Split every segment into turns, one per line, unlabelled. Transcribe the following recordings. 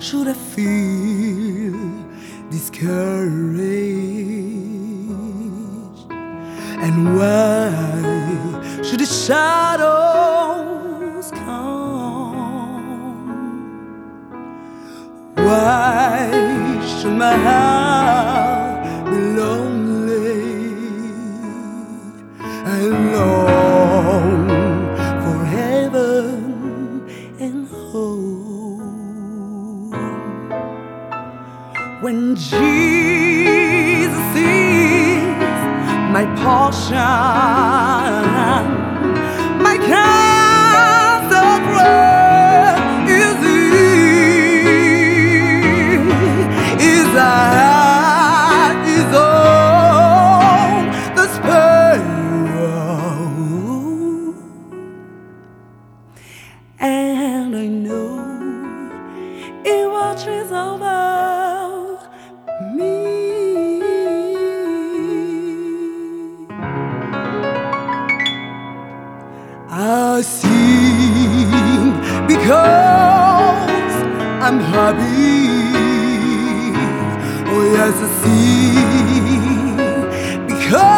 should I feel discouraged? And why should the shadows come? Why should my heart? portion. My God. I sing because I'm happy. Oh, yes, I sing because.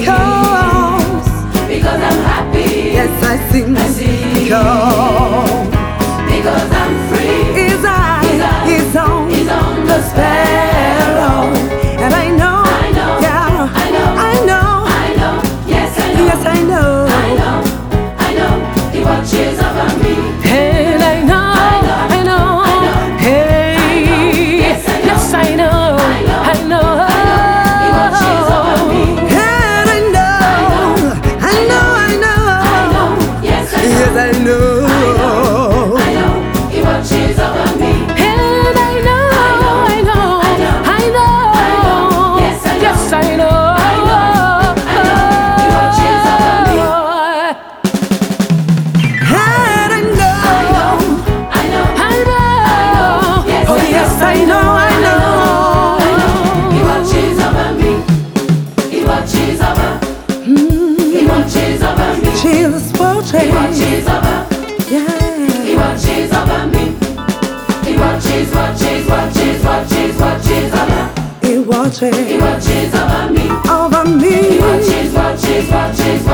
because,
because I'm happy.
Yes, I sing. I sing. Because
see this world change. He watches over.
Yeah.
He watches over me. He watches, watches, watches, watches, watches over. He watches. He watches over me. Over me. He watches, watches, watches. watches